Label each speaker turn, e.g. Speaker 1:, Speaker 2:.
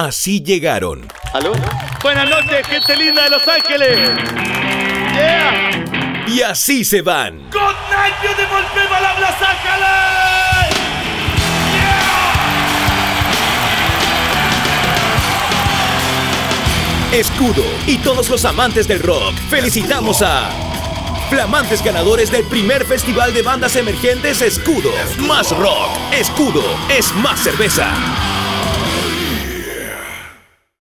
Speaker 1: Así llegaron.
Speaker 2: ¿Aló? Buenas noches, gente linda de Los Ángeles. Yeah.
Speaker 1: Y así se van.
Speaker 2: Good night, beautiful people of Los Ángeles.
Speaker 1: Escudo y todos los amantes del rock, felicitamos a flamantes ganadores del primer festival de bandas emergentes Escudo. Más rock, Escudo es más cerveza.